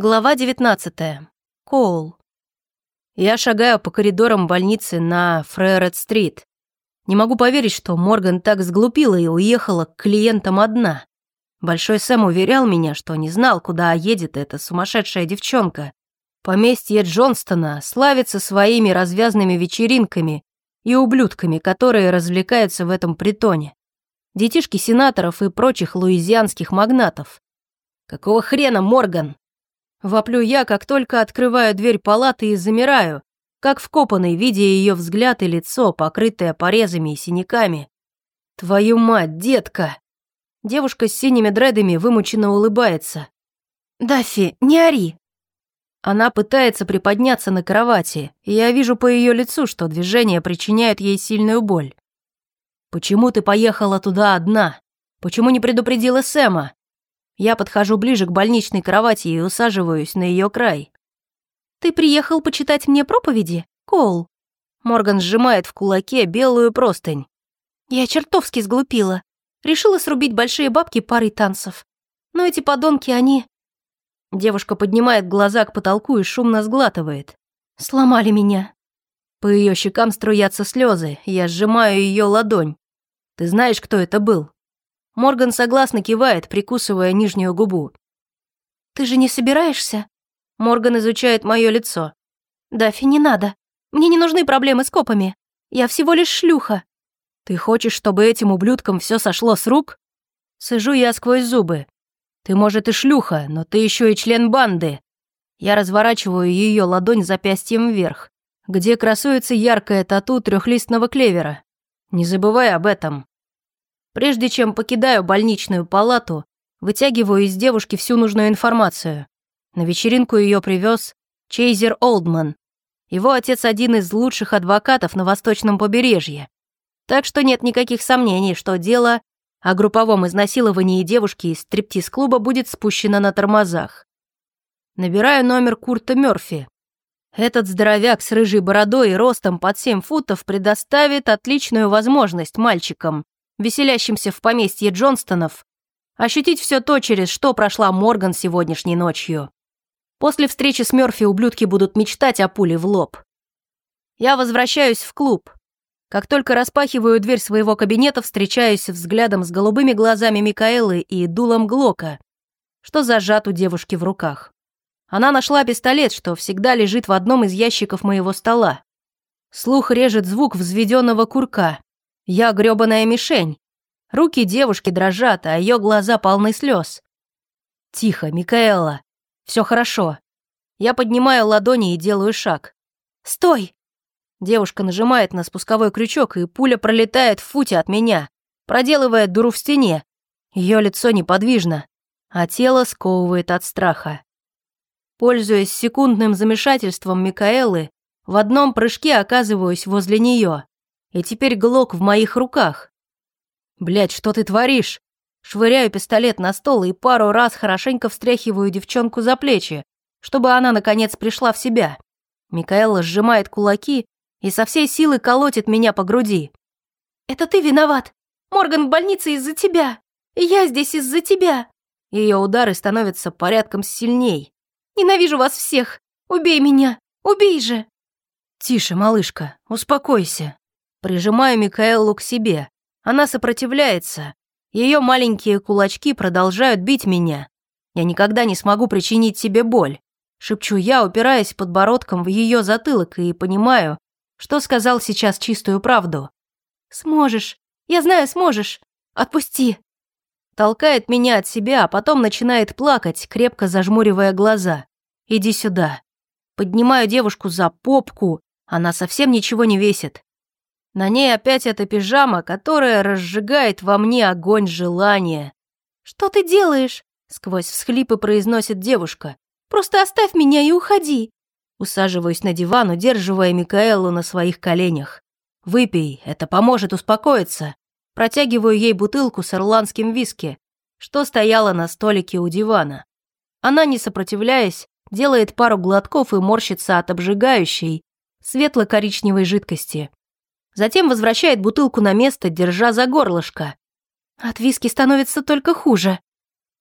Глава 19. Коул. Я шагаю по коридорам больницы на Фререт-стрит. Не могу поверить, что Морган так сглупила и уехала к клиентам одна. Большой Сэм уверял меня, что не знал, куда едет эта сумасшедшая девчонка. Поместье Джонстона славится своими развязными вечеринками и ублюдками, которые развлекаются в этом притоне. Детишки сенаторов и прочих луизианских магнатов. Какого хрена, Морган? Воплю я, как только открываю дверь палаты и замираю, как вкопанный, видя ее взгляд и лицо, покрытое порезами и синяками. «Твою мать, детка!» Девушка с синими дредами вымученно улыбается. «Даффи, не ори!» Она пытается приподняться на кровати, и я вижу по ее лицу, что движения причиняют ей сильную боль. «Почему ты поехала туда одна? Почему не предупредила Сэма?» Я подхожу ближе к больничной кровати и усаживаюсь на ее край. «Ты приехал почитать мне проповеди, Коул?» Морган сжимает в кулаке белую простынь. Я чертовски сглупила. Решила срубить большие бабки парой танцев. Но эти подонки, они... Девушка поднимает глаза к потолку и шумно сглатывает. Сломали меня. По ее щекам струятся слезы, я сжимаю ее ладонь. Ты знаешь, кто это был? Морган согласно кивает, прикусывая нижнюю губу. «Ты же не собираешься?» Морган изучает мое лицо. «Даффи, не надо. Мне не нужны проблемы с копами. Я всего лишь шлюха». «Ты хочешь, чтобы этим ублюдкам все сошло с рук?» Сижу я сквозь зубы. «Ты, может, и шлюха, но ты еще и член банды». Я разворачиваю ее ладонь запястьем вверх, где красуется яркая тату трехлистного клевера. Не забывай об этом. Прежде чем покидаю больничную палату, вытягиваю из девушки всю нужную информацию. На вечеринку ее привез Чейзер Олдман. Его отец один из лучших адвокатов на восточном побережье. Так что нет никаких сомнений, что дело о групповом изнасиловании девушки из стриптиз-клуба будет спущено на тормозах. Набираю номер Курта Мёрфи. Этот здоровяк с рыжей бородой и ростом под 7 футов предоставит отличную возможность мальчикам веселящимся в поместье Джонстонов, ощутить все то, через что прошла Морган сегодняшней ночью. После встречи с Мёрфи ублюдки будут мечтать о пуле в лоб. Я возвращаюсь в клуб. Как только распахиваю дверь своего кабинета, встречаюсь взглядом с голубыми глазами Микаэлы и дулом Глока, что зажат у девушки в руках. Она нашла пистолет, что всегда лежит в одном из ящиков моего стола. Слух режет звук взведенного курка. Я грёбаная мишень. Руки девушки дрожат, а ее глаза полны слез. Тихо, Микаэла. Все хорошо. Я поднимаю ладони и делаю шаг. «Стой!» Девушка нажимает на спусковой крючок, и пуля пролетает в футе от меня, проделывая дуру в стене. Ее лицо неподвижно, а тело сковывает от страха. Пользуясь секундным замешательством Микаэлы, в одном прыжке оказываюсь возле нее. И теперь глок в моих руках. Блять, что ты творишь? Швыряю пистолет на стол и пару раз хорошенько встряхиваю девчонку за плечи, чтобы она, наконец, пришла в себя. Микаэла сжимает кулаки и со всей силы колотит меня по груди. «Это ты виноват! Морган в больнице из-за тебя! И я здесь из-за тебя!» Ее удары становятся порядком сильней. «Ненавижу вас всех! Убей меня! Убей же!» «Тише, малышка, успокойся. Прижимаю Микаэлу к себе. Она сопротивляется. Ее маленькие кулачки продолжают бить меня. Я никогда не смогу причинить себе боль. Шепчу я, упираясь подбородком в ее затылок и понимаю, что сказал сейчас чистую правду. «Сможешь. Я знаю, сможешь. Отпусти». Толкает меня от себя, а потом начинает плакать, крепко зажмуривая глаза. «Иди сюда». Поднимаю девушку за попку, она совсем ничего не весит. На ней опять эта пижама, которая разжигает во мне огонь желания. «Что ты делаешь?» — сквозь всхлипы произносит девушка. «Просто оставь меня и уходи!» Усаживаюсь на диван, удерживая Микаэлу на своих коленях. «Выпей, это поможет успокоиться». Протягиваю ей бутылку с ирландским виски, что стояла на столике у дивана. Она, не сопротивляясь, делает пару глотков и морщится от обжигающей, светло-коричневой жидкости. Затем возвращает бутылку на место, держа за горлышко. От виски становится только хуже.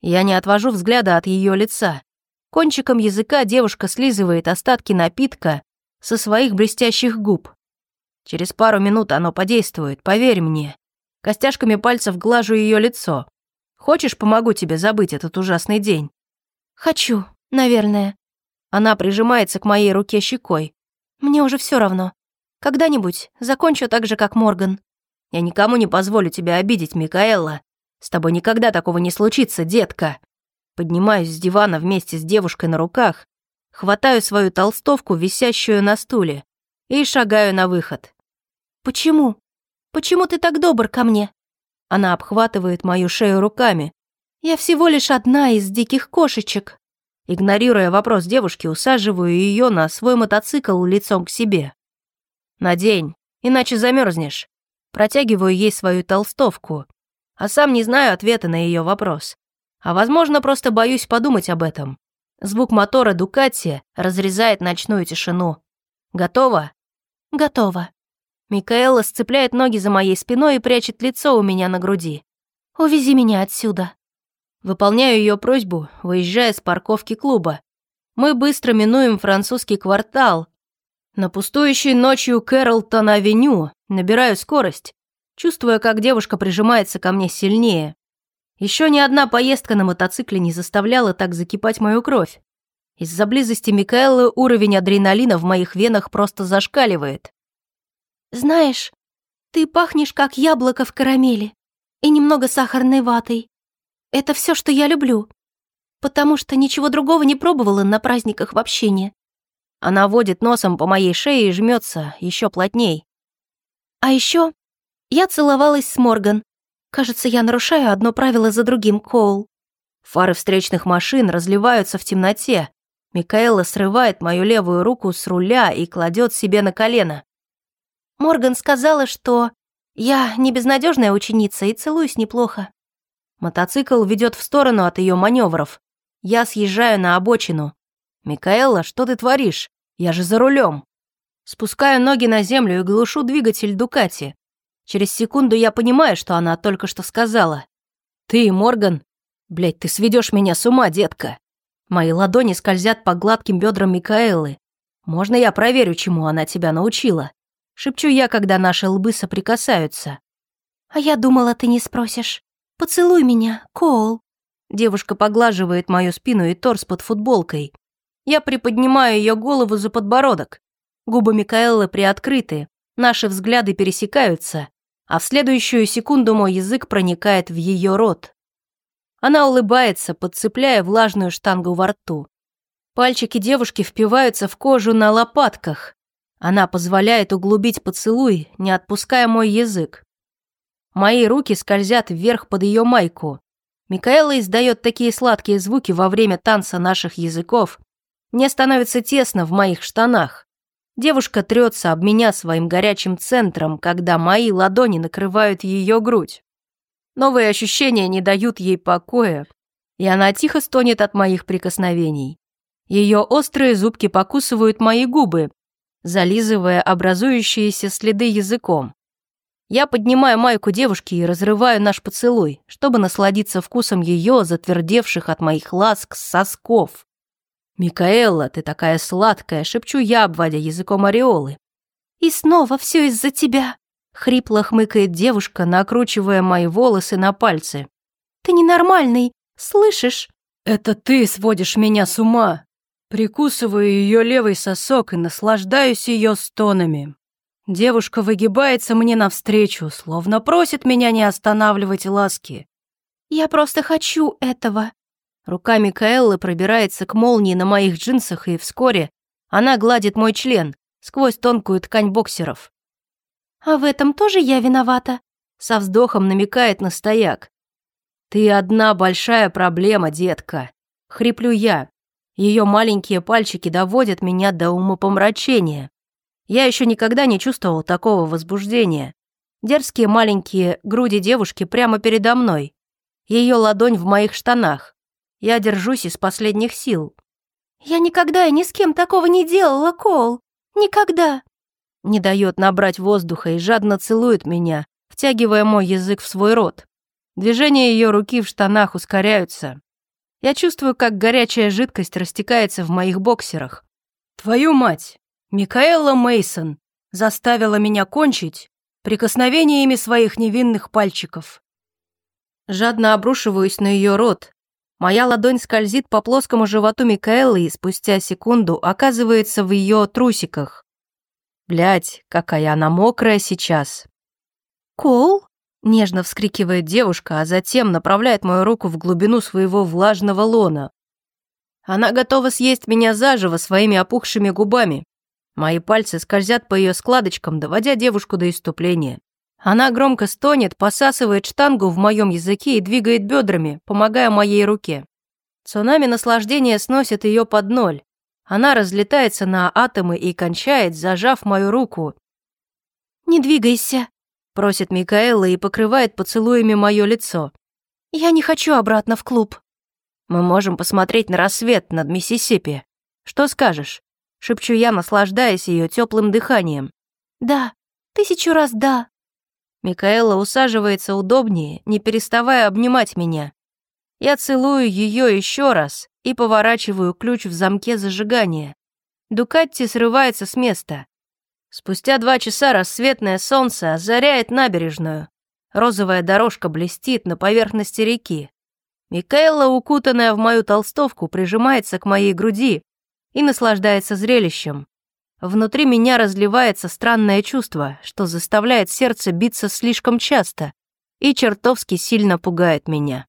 Я не отвожу взгляда от ее лица. Кончиком языка девушка слизывает остатки напитка со своих блестящих губ. Через пару минут оно подействует, поверь мне. Костяшками пальцев глажу ее лицо. Хочешь, помогу тебе забыть этот ужасный день? Хочу, наверное. Она прижимается к моей руке щекой. Мне уже все равно. Когда-нибудь закончу так же, как Морган. Я никому не позволю тебя обидеть, Микаэла. С тобой никогда такого не случится, детка. Поднимаюсь с дивана вместе с девушкой на руках, хватаю свою толстовку, висящую на стуле, и шагаю на выход. «Почему? Почему ты так добр ко мне?» Она обхватывает мою шею руками. «Я всего лишь одна из диких кошечек». Игнорируя вопрос девушки, усаживаю ее на свой мотоцикл лицом к себе. «Надень, иначе замерзнешь. Протягиваю ей свою толстовку, а сам не знаю ответа на ее вопрос. А возможно, просто боюсь подумать об этом. Звук мотора Дукати разрезает ночную тишину. Готово? Готово. Микаэла сцепляет ноги за моей спиной и прячет лицо у меня на груди. «Увези меня отсюда». Выполняю ее просьбу, выезжая с парковки клуба. Мы быстро минуем французский квартал. На пустующей ночью Кэролтон-авеню набираю скорость, чувствуя, как девушка прижимается ко мне сильнее. Еще ни одна поездка на мотоцикле не заставляла так закипать мою кровь. Из-за близости Микаэлы уровень адреналина в моих венах просто зашкаливает. «Знаешь, ты пахнешь, как яблоко в карамели и немного сахарной ватой. Это все, что я люблю, потому что ничего другого не пробовала на праздниках в общине». Она водит носом по моей шее и жмется еще плотней. А еще я целовалась с Морган, Кажется, я нарушаю одно правило за другим, Коул. Фары встречных машин разливаются в темноте. Микаэла срывает мою левую руку с руля и кладет себе на колено. Морган сказала, что я не безнадежная ученица и целуюсь неплохо. Мотоцикл ведет в сторону от ее маневров. Я съезжаю на обочину. «Микаэла, что ты творишь? Я же за рулем. Спускаю ноги на землю и глушу двигатель Дукати. Через секунду я понимаю, что она только что сказала. «Ты, Морган? Блядь, ты сведешь меня с ума, детка!» Мои ладони скользят по гладким бедрам Микаэлы. «Можно я проверю, чему она тебя научила?» Шепчу я, когда наши лбы соприкасаются. «А я думала, ты не спросишь. Поцелуй меня, Коул». Девушка поглаживает мою спину и торс под футболкой. Я приподнимаю ее голову за подбородок. Губы Микаэлы приоткрыты, наши взгляды пересекаются а в следующую секунду мой язык проникает в ее рот. Она улыбается, подцепляя влажную штангу во рту. Пальчики девушки впиваются в кожу на лопатках. Она позволяет углубить поцелуй, не отпуская мой язык. Мои руки скользят вверх под ее майку. Микаэла издает такие сладкие звуки во время танца наших языков. Мне становится тесно в моих штанах. Девушка трется об меня своим горячим центром, когда мои ладони накрывают ее грудь. Новые ощущения не дают ей покоя, и она тихо стонет от моих прикосновений. Ее острые зубки покусывают мои губы, зализывая образующиеся следы языком. Я поднимаю майку девушки и разрываю наш поцелуй, чтобы насладиться вкусом ее затвердевших от моих ласк сосков. «Микаэла, ты такая сладкая!» — шепчу я, обводя языком ореолы. «И снова все из-за тебя!» — хрипло хмыкает девушка, накручивая мои волосы на пальцы. «Ты ненормальный, слышишь?» «Это ты сводишь меня с ума!» Прикусываю ее левый сосок и наслаждаюсь ее стонами. Девушка выгибается мне навстречу, словно просит меня не останавливать ласки. «Я просто хочу этого», Рука Микаэллы пробирается к молнии на моих джинсах, и вскоре она гладит мой член сквозь тонкую ткань боксеров. «А в этом тоже я виновата?» Со вздохом намекает на стояк. «Ты одна большая проблема, детка», — хриплю я. Ее маленькие пальчики доводят меня до умопомрачения. Я еще никогда не чувствовал такого возбуждения. Дерзкие маленькие груди девушки прямо передо мной. Ее ладонь в моих штанах. Я держусь из последних сил. «Я никогда и ни с кем такого не делала, Кол. Никогда!» Не дает набрать воздуха и жадно целует меня, втягивая мой язык в свой рот. Движения ее руки в штанах ускоряются. Я чувствую, как горячая жидкость растекается в моих боксерах. Твою мать! Микаэла Мейсон заставила меня кончить прикосновениями своих невинных пальчиков. Жадно обрушиваюсь на ее рот. Моя ладонь скользит по плоскому животу Микаэлы и спустя секунду оказывается в ее трусиках. Блять, какая она мокрая сейчас. «Кол?» — нежно вскрикивает девушка, а затем направляет мою руку в глубину своего влажного лона. Она готова съесть меня заживо своими опухшими губами. Мои пальцы скользят по ее складочкам, доводя девушку до иступления. Она громко стонет, посасывает штангу в моем языке и двигает бедрами, помогая моей руке. Цунами наслаждения сносит ее под ноль. Она разлетается на атомы и кончает, зажав мою руку. «Не двигайся», — просит Микаэла и покрывает поцелуями мое лицо. «Я не хочу обратно в клуб». «Мы можем посмотреть на рассвет над Миссисипи. Что скажешь?» — шепчу я, наслаждаясь ее теплым дыханием. «Да, тысячу раз да», Микаэла усаживается удобнее, не переставая обнимать меня. Я целую ее еще раз и поворачиваю ключ в замке зажигания. Дукатти срывается с места. Спустя два часа рассветное солнце озаряет набережную. Розовая дорожка блестит на поверхности реки. Микаэла, укутанная в мою толстовку, прижимается к моей груди и наслаждается зрелищем. Внутри меня разливается странное чувство, что заставляет сердце биться слишком часто и чертовски сильно пугает меня.